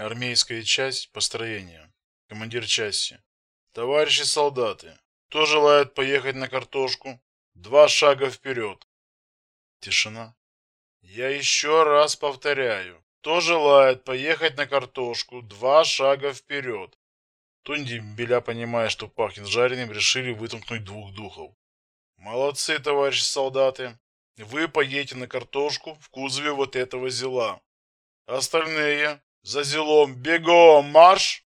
Армейская часть построения. Командир части. Товарищи солдаты, кто желает поехать на картошку? Два шага вперед. Тишина. Я еще раз повторяю. Кто желает поехать на картошку? Два шага вперед. Тунди, беля понимая, что пахнет жареным, решили вытолкнуть двух духов. Молодцы, товарищи солдаты. Вы поедете на картошку в кузове вот этого зела. Остальные за зелом бегом марш!